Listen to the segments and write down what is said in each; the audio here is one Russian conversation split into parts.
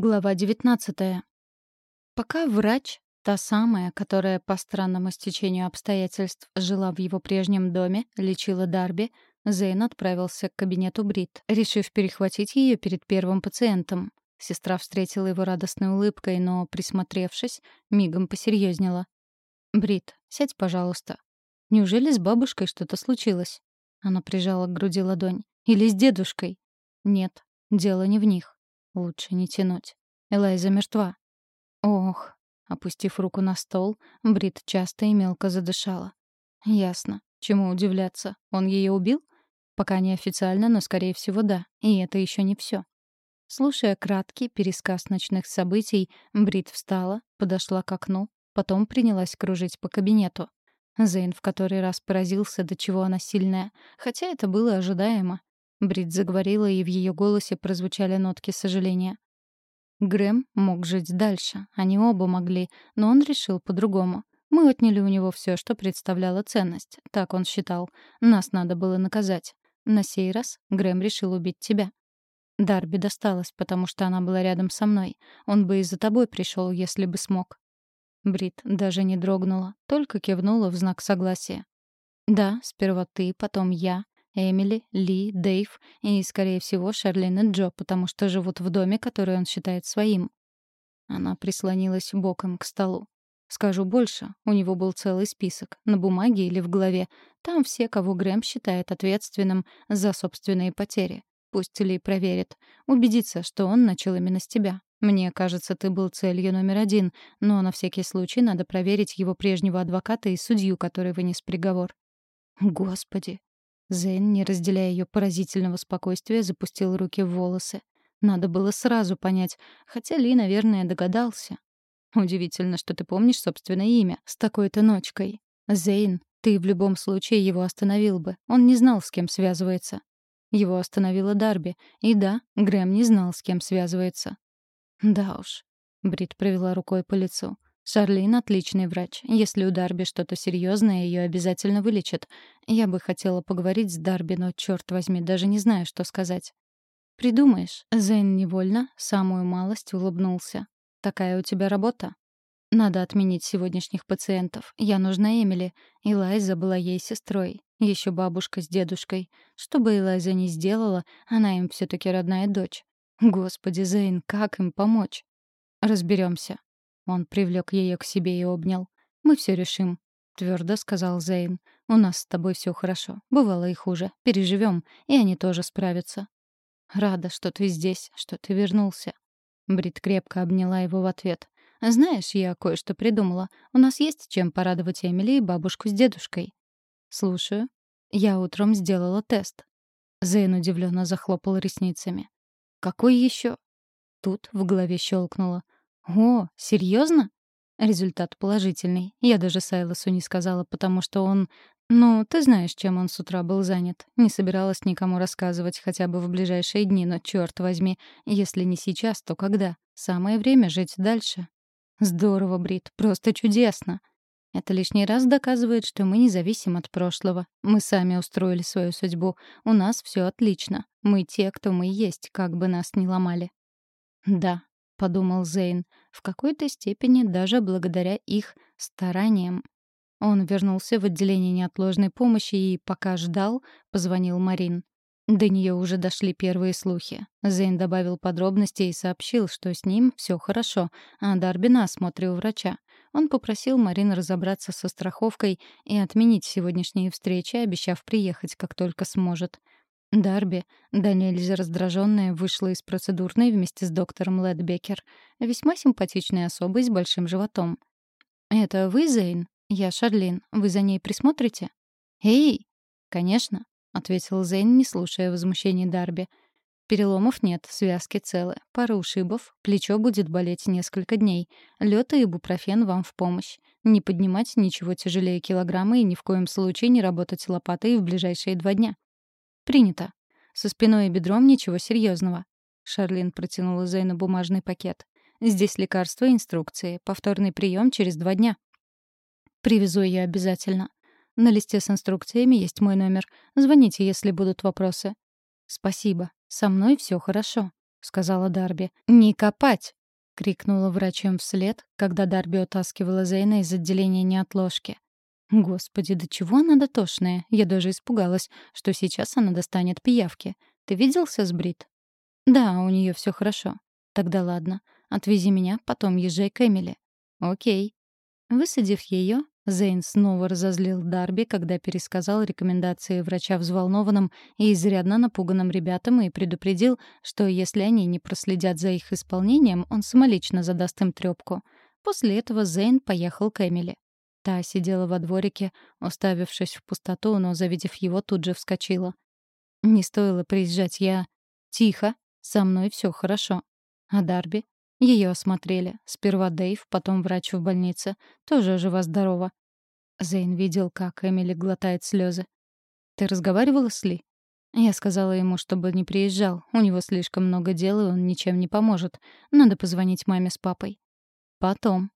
Глава 19. Пока врач, та самая, которая по странному стечению обстоятельств жила в его прежнем доме, лечила Дарби, Зейн отправился к кабинету Брит, решив перехватить ее перед первым пациентом. Сестра встретила его радостной улыбкой, но, присмотревшись, мигом посерьезнела. «Брит, сядь, пожалуйста. Неужели с бабушкой что-то случилось?» Она прижала к груди ладонь. «Или с дедушкой?» «Нет, дело не в них. Лучше не тянуть. Элайза мертва. Ох, опустив руку на стол, Брит часто и мелко задышала. Ясно. Чему удивляться? Он ее убил? Пока не официально, но скорее всего да. И это еще не все. Слушая краткий пересказ ночных событий, Брит встала, подошла к окну, потом принялась кружить по кабинету. Зейн в который раз поразился, до чего она сильная, хотя это было ожидаемо. Брит заговорила, и в ее голосе прозвучали нотки сожаления. Грэм мог жить дальше, они оба могли, но он решил по-другому. Мы отняли у него все, что представляло ценность. Так он считал. Нас надо было наказать. На сей раз Грэм решил убить тебя. Дарби досталось, потому что она была рядом со мной. Он бы и за тобой пришел, если бы смог. Брит даже не дрогнула, только кивнула в знак согласия. Да, сперва ты, потом я, Эмили, Ли, Дэйв и, скорее всего, Шарлин и Джо, потому что живут в доме, который он считает своим. Она прислонилась боком к столу. Скажу больше, у него был целый список, на бумаге или в голове. Там все, кого Грэм считает ответственным за собственные потери. Пусть Ли проверит. Убедиться, что он начал именно с тебя. Мне кажется, ты был целью номер один, но на всякий случай надо проверить его прежнего адвоката и судью, который вынес приговор. Господи, Зейн, не разделяя ее поразительного спокойствия, запустил руки в волосы. Надо было сразу понять, хотя Ли, наверное, догадался. Удивительно, что ты помнишь собственное имя с такой-то ночкой. Зейн, ты в любом случае его остановил бы. Он не знал, с кем связывается. Его остановила Дарби. И да, Грэм не знал, с кем связывается. Да уж. Брит провела рукой по лицу. Шарлин — отличный врач. Если у Дарби что-то серьезное, ее обязательно вылечат. Я бы хотела поговорить с Дарби, но, черт возьми, даже не знаю, что сказать. «Придумаешь». Зейн невольно, самую малость, улыбнулся. «Такая у тебя работа?» «Надо отменить сегодняшних пациентов. Я нужна Эмили. Элайза была ей сестрой. Еще бабушка с дедушкой. Что бы Элайза ни сделала, она им все таки родная дочь. Господи, Зейн, как им помочь?» Разберемся. Он привлек ее к себе и обнял. «Мы все решим», — твердо сказал Зейн. «У нас с тобой все хорошо. Бывало и хуже. Переживем, и они тоже справятся». «Рада, что ты здесь, что ты вернулся». Брит крепко обняла его в ответ. «Знаешь, я кое-что придумала. У нас есть чем порадовать Эмили и бабушку с дедушкой». «Слушаю». Я утром сделала тест. Зейн удивленно захлопал ресницами. «Какой еще?» Тут в голове щелкнуло. «О, серьезно?» Результат положительный. Я даже Сайлосу не сказала, потому что он... Ну, ты знаешь, чем он с утра был занят. Не собиралась никому рассказывать хотя бы в ближайшие дни, но, черт возьми, если не сейчас, то когда? Самое время жить дальше. Здорово, Брит, просто чудесно. Это лишний раз доказывает, что мы не зависим от прошлого. Мы сами устроили свою судьбу. У нас все отлично. Мы те, кто мы есть, как бы нас ни ломали. Да, — подумал Зейн, в какой-то степени даже благодаря их стараниям. Он вернулся в отделение неотложной помощи и, пока ждал, позвонил Марин. До нее уже дошли первые слухи. Зейн добавил подробности и сообщил, что с ним все хорошо, а Дарби на осмотре у врача. Он попросил Марин разобраться со страховкой и отменить сегодняшние встречи, обещав приехать, как только сможет. Дарби, да нельзя раздраженная, вышла из процедурной вместе с доктором Ледбекер, весьма симпатичной особой с большим животом. «Это вы, Зейн? Я Шарлин. Вы за ней присмотрите?» «Эй!» «Конечно», — ответил Зейн, не слушая возмущений Дарби. «Переломов нет, связки целы. Пара ушибов, плечо будет болеть несколько дней. Лёд и ибупрофен вам в помощь. Не поднимать ничего тяжелее килограмма и ни в коем случае не работать лопатой в ближайшие два дня». «Принято. Со спиной и бедром ничего серьезного. Шарлин протянула Зейну бумажный пакет. «Здесь лекарства и инструкции. Повторный прием через два дня». «Привезу ее обязательно. На листе с инструкциями есть мой номер. Звоните, если будут вопросы». «Спасибо. Со мной все хорошо», — сказала Дарби. «Не копать!» — крикнула врачем вслед, когда Дарби утаскивала Зейна из отделения неотложки. Господи, до чего она дотошная? Я даже испугалась, что сейчас она достанет пиявки. Ты виделся с Брит? Да, у нее все хорошо. Тогда ладно. Отвези меня, потом езжай к Эмили. Окей. Высадив ее, Зейн снова разозлил Дарби, когда пересказал рекомендации врача взволнованным и изрядно напуганным ребятам и предупредил, что если они не проследят за их исполнением, он самолично задаст им трёпку. После этого Зейн поехал к Эмили. Та сидела во дворике, уставившись в пустоту, но, завидев его, тут же вскочила. «Не стоило приезжать, я...» «Тихо, со мной все хорошо». «А Дарби?» Ее осмотрели. Сперва Дэйв, потом врач в больнице. Тоже жива-здорова. Зейн видел, как Эмили глотает слезы. «Ты разговаривала с Ли?» Я сказала ему, чтобы не приезжал. У него слишком много дел, и он ничем не поможет. Надо позвонить маме с папой. Потом.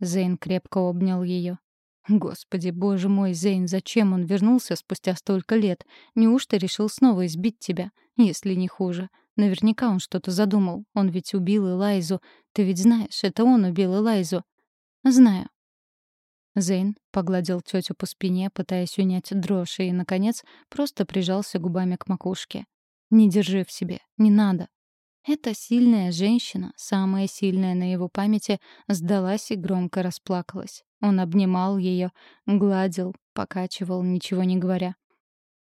Зейн крепко обнял ее. Господи, боже мой, Зейн, зачем он вернулся спустя столько лет? Неужто решил снова избить тебя? Если не хуже. Наверняка он что-то задумал. Он ведь убил Элайзу. Ты ведь знаешь, это он убил Элайзу. Знаю. Зейн погладил тетю по спине, пытаясь унять дрожь, и, наконец, просто прижался губами к макушке. «Не держи в себе. Не надо». Эта сильная женщина, самая сильная на его памяти, сдалась и громко расплакалась. Он обнимал ее, гладил, покачивал, ничего не говоря.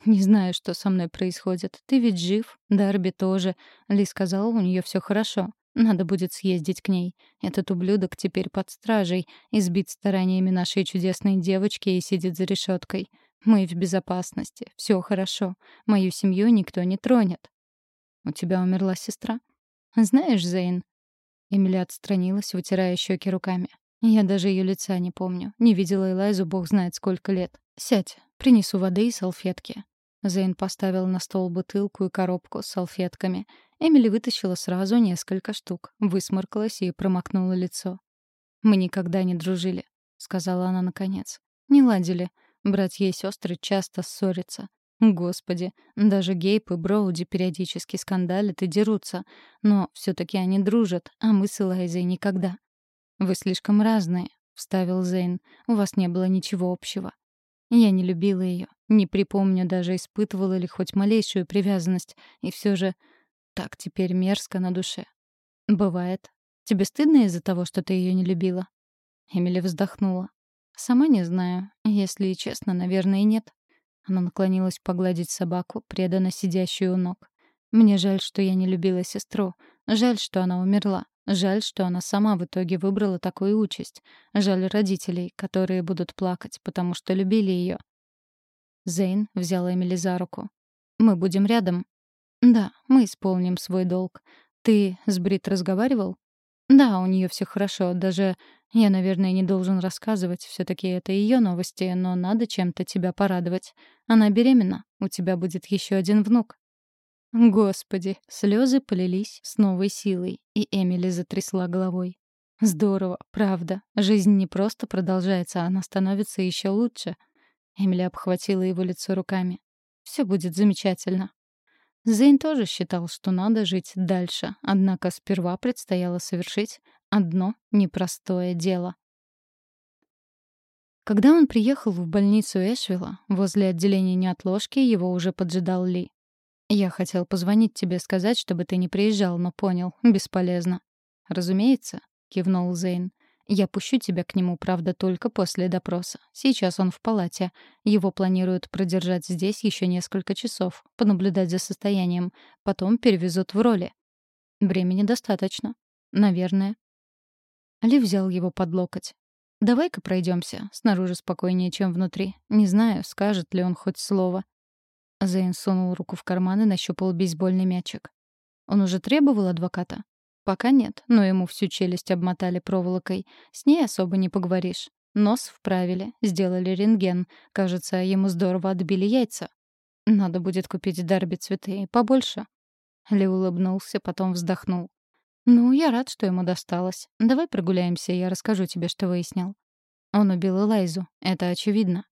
«Не знаю, что со мной происходит. Ты ведь жив, Дарби тоже. Ли сказала, у нее все хорошо. Надо будет съездить к ней. Этот ублюдок теперь под стражей, избит стараниями нашей чудесной девочки и сидит за решеткой. Мы в безопасности. Все хорошо. Мою семью никто не тронет. У тебя умерла сестра? Знаешь, Зейн? Эмили отстранилась, вытирая щеки руками. Я даже ее лица не помню. Не видела Элайзу бог знает сколько лет. Сядь, принесу воды и салфетки. Зейн поставил на стол бутылку и коробку с салфетками. Эмили вытащила сразу несколько штук, высморкалась и промокнула лицо. «Мы никогда не дружили», — сказала она наконец. «Не ладили. Братья и сестры часто ссорятся. Господи, даже Гейп и Броуди периодически скандалят и дерутся. Но все таки они дружат, а мы с Элайзой никогда». «Вы слишком разные», — вставил Зейн. «У вас не было ничего общего». Я не любила ее, не припомню даже, испытывала ли хоть малейшую привязанность, и все же так теперь мерзко на душе. Бывает. Тебе стыдно из-за того, что ты ее не любила? Эмили вздохнула. Сама не знаю. Если честно, наверное, нет. Она наклонилась погладить собаку, преданно сидящую у ног. Мне жаль, что я не любила сестру. Жаль, что она умерла. Жаль, что она сама в итоге выбрала такую участь. Жаль родителей, которые будут плакать, потому что любили ее. Зейн взял Эмили за руку. «Мы будем рядом?» «Да, мы исполним свой долг. Ты с Брит разговаривал?» «Да, у нее все хорошо. Даже я, наверное, не должен рассказывать. все таки это ее новости, но надо чем-то тебя порадовать. Она беременна. У тебя будет еще один внук». Господи, слезы полились с новой силой, и Эмили затрясла головой. Здорово, правда. Жизнь не просто продолжается, она становится еще лучше. Эмили обхватила его лицо руками. Все будет замечательно. Зейн тоже считал, что надо жить дальше, однако сперва предстояло совершить одно непростое дело. Когда он приехал в больницу Эшвилла, возле отделения неотложки его уже поджидал Ли. «Я хотел позвонить тебе сказать, чтобы ты не приезжал, но понял, бесполезно». «Разумеется», — кивнул Зейн. «Я пущу тебя к нему, правда, только после допроса. Сейчас он в палате. Его планируют продержать здесь еще несколько часов, понаблюдать за состоянием. Потом перевезут в роли». «Времени достаточно». «Наверное». Ли взял его под локоть. «Давай-ка пройдемся. Снаружи спокойнее, чем внутри. Не знаю, скажет ли он хоть слово. Зейн сунул руку в карман и нащупал бейсбольный мячик. Он уже требовал адвоката? Пока нет, но ему всю челюсть обмотали проволокой. С ней особо не поговоришь. Нос вправили, сделали рентген. Кажется, ему здорово отбили яйца. Надо будет купить Дарби цветы побольше. Ли улыбнулся, потом вздохнул. «Ну, я рад, что ему досталось. Давай прогуляемся, я расскажу тебе, что выяснил». Он убил Элайзу, это очевидно.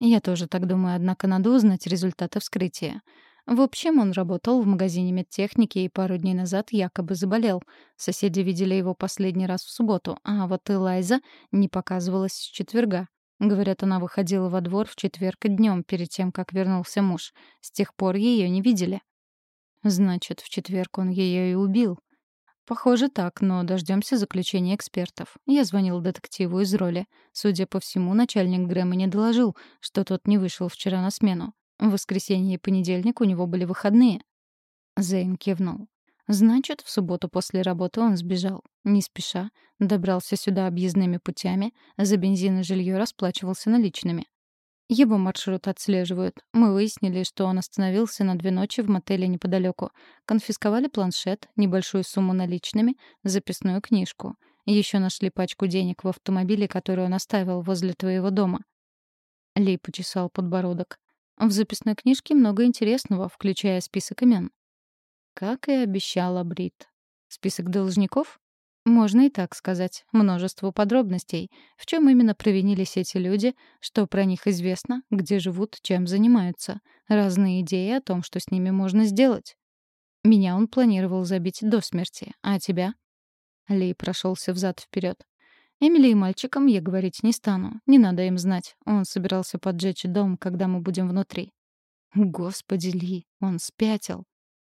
Я тоже так думаю, однако надо узнать результаты вскрытия. В общем, он работал в магазине медтехники и пару дней назад якобы заболел. Соседи видели его последний раз в субботу, а вот Элайза не показывалась с четверга. Говорят, она выходила во двор в четверг днем перед тем, как вернулся муж. С тех пор ее не видели. Значит, в четверг он ее и убил. Похоже так, но дождемся заключения экспертов. Я звонил детективу из роли. Судя по всему, начальник Грэма не доложил, что тот не вышел вчера на смену. В воскресенье и понедельник у него были выходные. Зейн кивнул. Значит, в субботу после работы он сбежал. Не спеша. Добрался сюда объездными путями. За бензин и жилье расплачивался наличными. Его маршрут отслеживают. Мы выяснили, что он остановился на две ночи в мотеле неподалеку. Конфисковали планшет, небольшую сумму наличными, записную книжку. Еще нашли пачку денег в автомобиле, который он оставил возле твоего дома. Ли почесал подбородок. В записной книжке много интересного, включая список имен. Как и обещала Брит. Список должников? Можно и так сказать. Множество подробностей. В чем именно провинились эти люди, что про них известно, где живут, чем занимаются. Разные идеи о том, что с ними можно сделать. Меня он планировал забить до смерти. А тебя? Ли прошелся взад вперед. Эмили и мальчикам я говорить не стану. Не надо им знать. Он собирался поджечь дом, когда мы будем внутри. Господи, Ли, он спятил.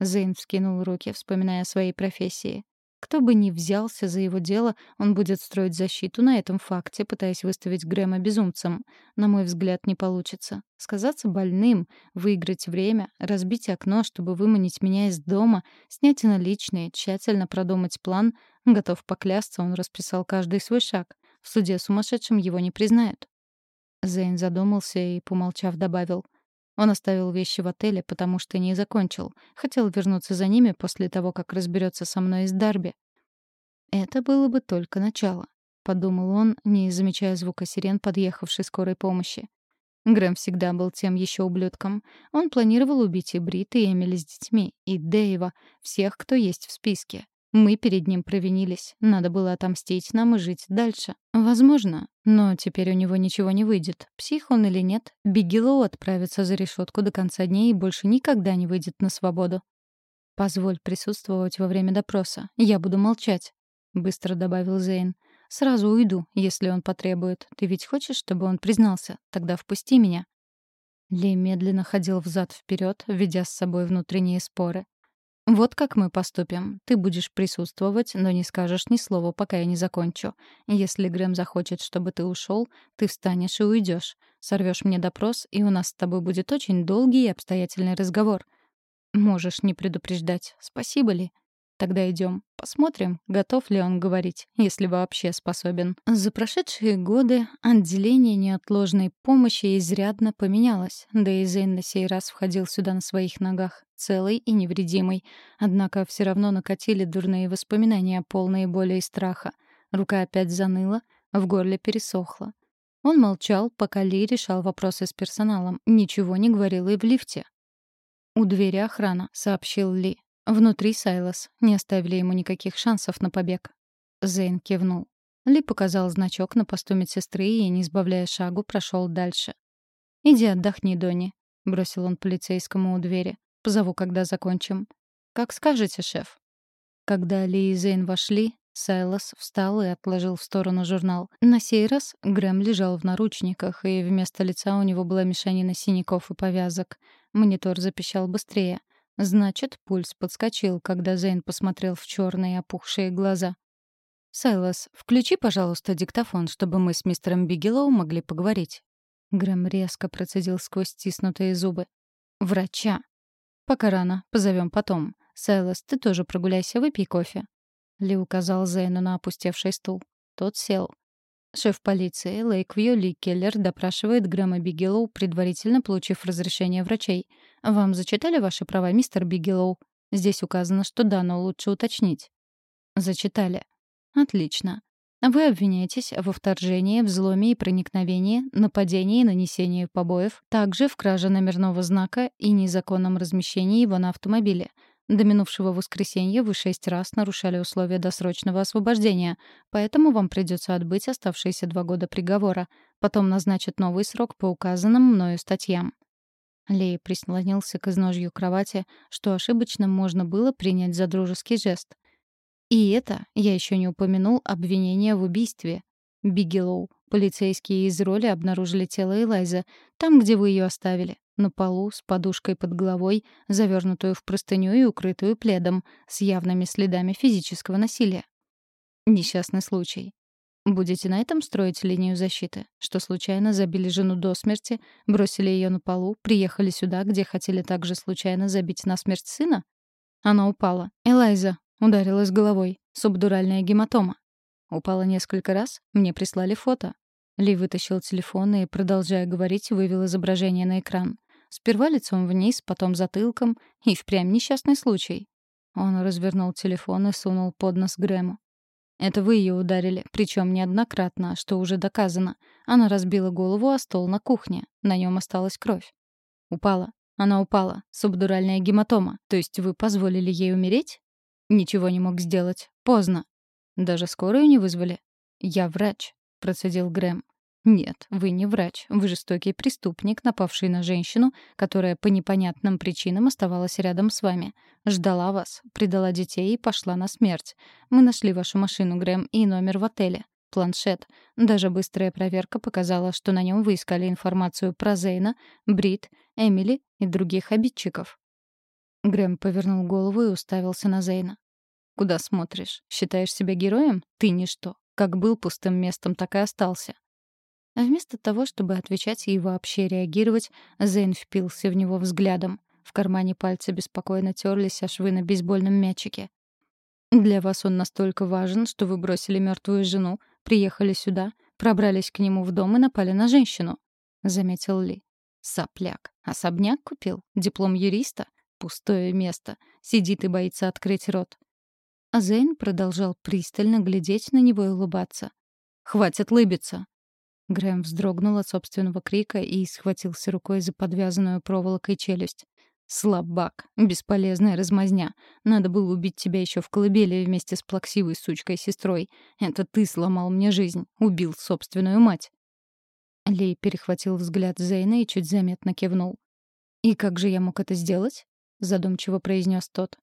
Зейн вскинул руки, вспоминая о своей профессии. Кто бы ни взялся за его дело, он будет строить защиту на этом факте, пытаясь выставить Грэма безумцем. На мой взгляд, не получится. Сказаться больным, выиграть время, разбить окно, чтобы выманить меня из дома, снять наличные, тщательно продумать план. Готов поклясться, он расписал каждый свой шаг. В суде сумасшедшим его не признают. Зейн задумался и, помолчав, добавил — он оставил вещи в отеле, потому что не закончил. Хотел вернуться за ними после того, как разберется со мной из Дарби. Это было бы только начало, подумал он, не замечая звука сирен подъехавшей скорой помощи. Грэм всегда был тем еще ублюдком. Он планировал убить и Брит, и Эмили с детьми, и Дэйва, всех, кто есть в списке. Мы перед ним провинились. Надо было отомстить нам и жить дальше. Возможно. Но теперь у него ничего не выйдет. Псих он или нет, Бигелоу отправится за решетку до конца дней и больше никогда не выйдет на свободу. «Позволь присутствовать во время допроса. Я буду молчать», — быстро добавил Зейн. «Сразу уйду, если он потребует. Ты ведь хочешь, чтобы он признался? Тогда впусти меня». Ли медленно ходил взад вперед, ведя с собой внутренние споры. «Вот как мы поступим. Ты будешь присутствовать, но не скажешь ни слова, пока я не закончу. Если Грэм захочет, чтобы ты ушел, ты встанешь и уйдешь. Сорвешь мне допрос, и у нас с тобой будет очень долгий и обстоятельный разговор. Можешь не предупреждать. Спасибо ли?» Тогда идем, посмотрим, готов ли он говорить, если вообще способен. За прошедшие годы отделение неотложной помощи изрядно поменялось, да и Зейн на сей раз входил сюда на своих ногах, целый и невредимый. Однако все равно накатили дурные воспоминания, полные боли и страха. Рука опять заныла, в горле пересохло. Он молчал, пока Ли решал вопросы с персоналом, ничего не говорил и в лифте. «У двери охрана», — сообщил Ли. Внутри Сайлас. Не оставили ему никаких шансов на побег. Зейн кивнул. Ли показал значок на посту медсестры и, не сбавляя шагу, прошел дальше. «Иди отдохни, Донни», — бросил он полицейскому у двери. «Позову, когда закончим». «Как скажете, шеф». Когда Ли и Зейн вошли, Сайлас встал и отложил в сторону журнал. На сей раз Грэм лежал в наручниках, и вместо лица у него была мешанина синяков и повязок. Монитор запищал быстрее. Значит, пульс подскочил, когда Зейн посмотрел в черные опухшие глаза. «Сайлас, включи, пожалуйста, диктофон, чтобы мы с мистером Бигелоу могли поговорить». Грэм резко процедил сквозь стиснутые зубы. «Врача». «Пока рано, позовем потом. Сайлас, ты тоже прогуляйся, выпей кофе». Ли указал Зейну на опустевший стул. Тот сел. Шеф полиции Лейквью Ли Келлер допрашивает Грэма Бигелоу, предварительно получив разрешение врачей. «Вам зачитали ваши права, мистер Бигелоу?» Здесь указано, что да, но лучше уточнить. «Зачитали». «Отлично. Вы обвиняетесь во вторжении, взломе и проникновении, нападении и нанесении побоев, также в краже номерного знака и незаконном размещении его на автомобиле. До минувшего воскресенья вы шесть раз нарушали условия досрочного освобождения, поэтому вам придется отбыть оставшиеся два года приговора. Потом назначат новый срок по указанным мною статьям. Лей прислонился к изножью кровати, что ошибочно можно было принять за дружеский жест. И это я еще не упомянул обвинение в убийстве. Бигелоу. Полицейские из роли обнаружили тело Элайза, там, где вы ее оставили, на полу, с подушкой под головой, завернутую в простыню и укрытую пледом, с явными следами физического насилия. Несчастный случай. Будете на этом строить линию защиты? Что случайно забили жену до смерти, бросили ее на полу, приехали сюда, где хотели также случайно забить на смерть сына? Она упала. Элайза ударилась головой. Субдуральная гематома. Упала несколько раз, мне прислали фото. Ли вытащил телефон и, продолжая говорить, вывел изображение на экран. Сперва лицом вниз, потом затылком, и впрямь несчастный случай. Он развернул телефон и сунул под нос Грэму. Это вы ее ударили, причем неоднократно, что уже доказано. Она разбила голову о стол на кухне. На нем осталась кровь. Упала. Она упала. Субдуральная гематома. То есть вы позволили ей умереть? Ничего не мог сделать. Поздно. Даже скорую не вызвали. Я врач, процедил Грэм. Нет, вы не врач. Вы жестокий преступник, напавший на женщину, которая по непонятным причинам оставалась рядом с вами. Ждала вас, предала детей и пошла на смерть. Мы нашли вашу машину, Грэм, и номер в отеле. Планшет. Даже быстрая проверка показала, что на нем вы искали информацию про Зейна, Брит, Эмили и других обидчиков. Грэм повернул голову и уставился на Зейна. «Куда смотришь? Считаешь себя героем? Ты ничто. Как был пустым местом, так и остался. А вместо того, чтобы отвечать и вообще реагировать, Зейн впился в него взглядом. В кармане пальцы беспокойно терлись о швы на бейсбольном мячике. «Для вас он настолько важен, что вы бросили мертвую жену, приехали сюда, пробрались к нему в дом и напали на женщину», — заметил Ли. «Сопляк. Особняк купил? Диплом юриста? Пустое место. Сидит и боится открыть рот». А Зейн продолжал пристально глядеть на него и улыбаться. «Хватит лыбиться. Грэм вздрогнул от собственного крика и схватился рукой за подвязанную проволокой челюсть. «Слабак. Бесполезная размазня. Надо было убить тебя еще в колыбели вместе с плаксивой сучкой-сестрой. Это ты сломал мне жизнь. Убил собственную мать». Лей перехватил взгляд Зейна и чуть заметно кивнул. «И как же я мог это сделать?» — задумчиво произнес тот.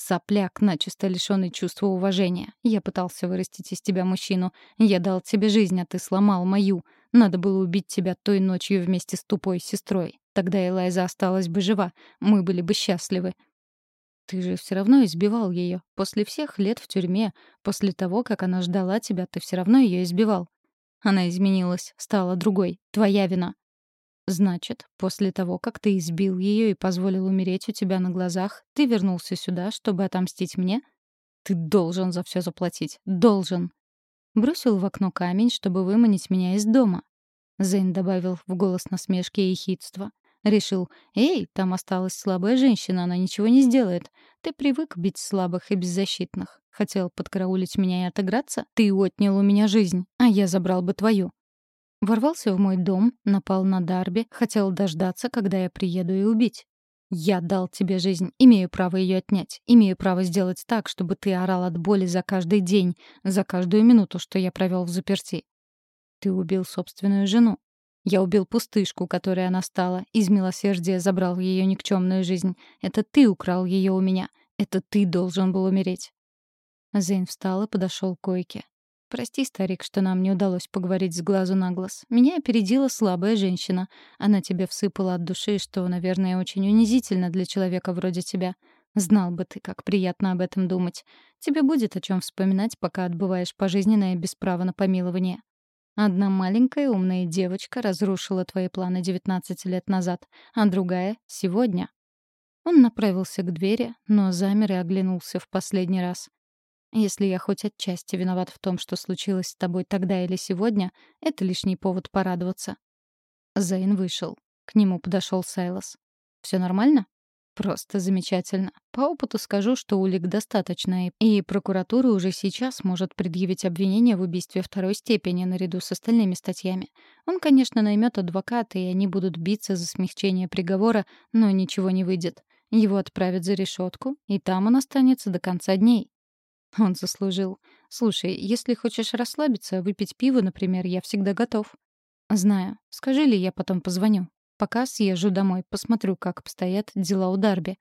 Сопляк, начисто лишённый чувства уважения. Я пытался вырастить из тебя мужчину. Я дал тебе жизнь, а ты сломал мою. Надо было убить тебя той ночью вместе с тупой сестрой. Тогда Элайза осталась бы жива. Мы были бы счастливы. Ты же все равно избивал ее. После всех лет в тюрьме, после того, как она ждала тебя, ты все равно ее избивал. Она изменилась, стала другой. Твоя вина. Значит, после того, как ты избил ее и позволил умереть у тебя на глазах, ты вернулся сюда, чтобы отомстить мне? Ты должен за все заплатить. Должен. Бросил в окно камень, чтобы выманить меня из дома. Зейн добавил в голос насмешки и хитства. Решил, «Эй, там осталась слабая женщина, она ничего не сделает. Ты привык бить слабых и беззащитных. Хотел подкараулить меня и отыграться? Ты отнял у меня жизнь, а я забрал бы твою. Ворвался в мой дом, напал на Дарби, хотел дождаться, когда я приеду и убить. Я дал тебе жизнь, имею право ее отнять. Имею право сделать так, чтобы ты орал от боли за каждый день, за каждую минуту, что я провел в заперти. Ты убил собственную жену. Я убил пустышку, которой она стала, из милосердия забрал ее никчемную жизнь. Это ты украл ее у меня. Это ты должен был умереть. Зейн встал и подошел к койке. «Прости, старик, что нам не удалось поговорить с глазу на глаз. Меня опередила слабая женщина. Она тебе всыпала от души, что, наверное, очень унизительно для человека вроде тебя. Знал бы ты, как приятно об этом думать. Тебе будет о чем вспоминать, пока отбываешь пожизненное без права на помилование. Одна маленькая умная девочка разрушила твои планы 19 лет назад, а другая — сегодня». Он направился к двери, но замер и оглянулся в последний раз. Если я хоть отчасти виноват в том, что случилось с тобой тогда или сегодня, это лишний повод порадоваться. Зейн вышел. К нему подошел Сайлос. Все нормально? Просто замечательно. По опыту скажу, что улик достаточно, и прокуратура уже сейчас может предъявить обвинение в убийстве второй степени наряду с остальными статьями. Он, конечно, наймет адвоката, и они будут биться за смягчение приговора, но ничего не выйдет. Его отправят за решетку, и там он останется до конца дней. Он заслужил. Слушай, если хочешь расслабиться, выпить пиво, например, я всегда готов. Знаю. Скажи ли, я потом позвоню. Пока съезжу домой, посмотрю, как обстоят дела у Дарби.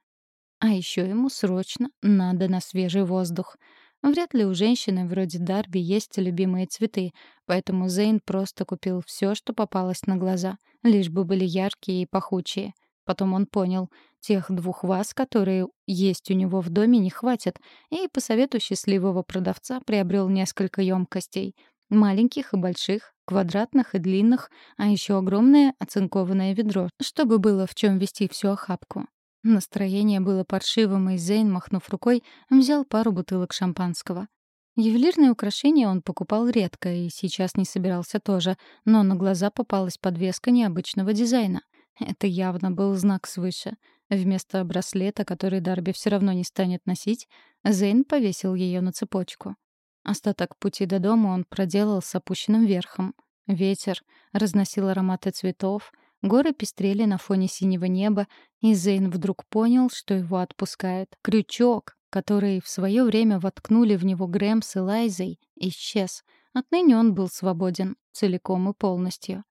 А еще ему срочно надо на свежий воздух. Вряд ли у женщины вроде Дарби есть любимые цветы, поэтому Зейн просто купил все, что попалось на глаза, лишь бы были яркие и пахучие. Потом он понял, тех двух ваз, которые есть у него в доме, не хватит, и по совету счастливого продавца приобрел несколько емкостей. Маленьких и больших, квадратных и длинных, а еще огромное оцинкованное ведро, чтобы было в чем вести всю охапку. Настроение было паршивым, и Зейн, махнув рукой, взял пару бутылок шампанского. Ювелирные украшения он покупал редко и сейчас не собирался тоже, но на глаза попалась подвеска необычного дизайна. Это явно был знак свыше. Вместо браслета, который Дарби все равно не станет носить, Зейн повесил ее на цепочку. Остаток пути до дома он проделал с опущенным верхом. Ветер разносил ароматы цветов — Горы пестрели на фоне синего неба, и Зейн вдруг понял, что его отпускает. Крючок, который в свое время воткнули в него Грэм с Элайзой, исчез. Отныне он был свободен, целиком и полностью.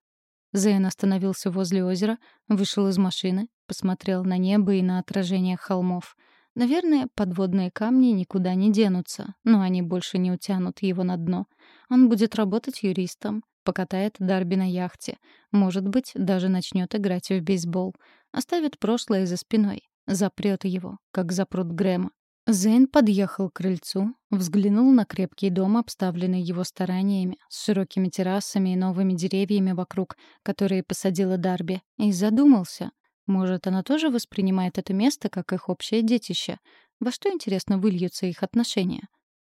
Зейн остановился возле озера, вышел из машины, посмотрел на небо и на отражение холмов. Наверное, подводные камни никуда не денутся, но они больше не утянут его на дно. Он будет работать юристом, покатает Дарби на яхте. Может быть, даже начнет играть в бейсбол. Оставит прошлое за спиной. Запрет его, как запрут Грэма. Зейн подъехал к крыльцу, взглянул на крепкий дом, обставленный его стараниями, с широкими террасами и новыми деревьями вокруг, которые посадила Дарби, и задумался. Может, она тоже воспринимает это место как их общее детище? Во что, интересно, выльются их отношения?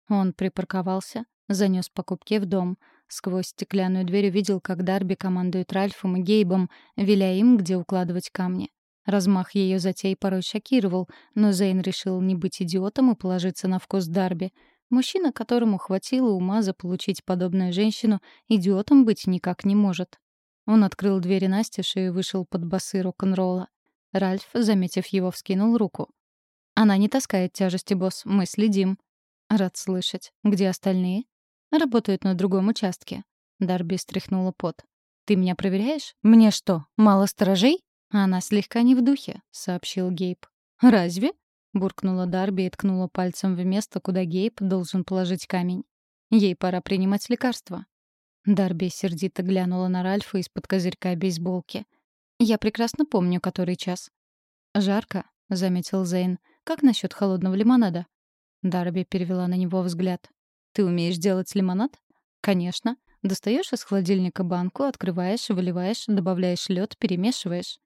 Он припарковался, занес покупки в дом — Сквозь стеклянную дверь увидел, как Дарби командует Ральфом и Гейбом, веля им, где укладывать камни. Размах ее затей порой шокировал, но Зейн решил не быть идиотом и положиться на вкус Дарби. Мужчина, которому хватило ума заполучить подобную женщину, идиотом быть никак не может. Он открыл двери настежь и вышел под басы рок-н-ролла. Ральф, заметив его, вскинул руку. «Она не таскает тяжести, босс, мы следим». «Рад слышать. Где остальные?» Работают на другом участке. Дарби стряхнула пот. «Ты меня проверяешь? Мне что, мало сторожей?» «Она слегка не в духе», — сообщил Гейб. «Разве?» — буркнула Дарби и ткнула пальцем в место, куда Гейб должен положить камень. «Ей пора принимать лекарства». Дарби сердито глянула на Ральфа из-под козырька бейсболки. «Я прекрасно помню, который час». «Жарко», — заметил Зейн. «Как насчет холодного лимонада?» Дарби перевела на него взгляд. Ты умеешь делать лимонад? Конечно. Достаешь из холодильника банку, открываешь, выливаешь, добавляешь лед, перемешиваешь.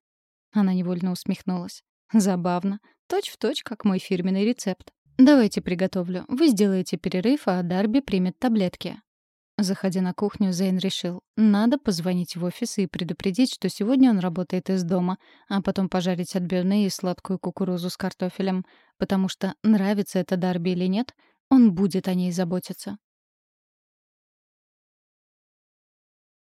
Она невольно усмехнулась. Забавно. Точь в точь, как мой фирменный рецепт. Давайте приготовлю. Вы сделаете перерыв, а Дарби примет таблетки. Заходя на кухню, Зейн решил, надо позвонить в офис и предупредить, что сегодня он работает из дома, а потом пожарить отбивные и сладкую кукурузу с картофелем, потому что нравится это Дарби или нет, он будет о ней заботиться.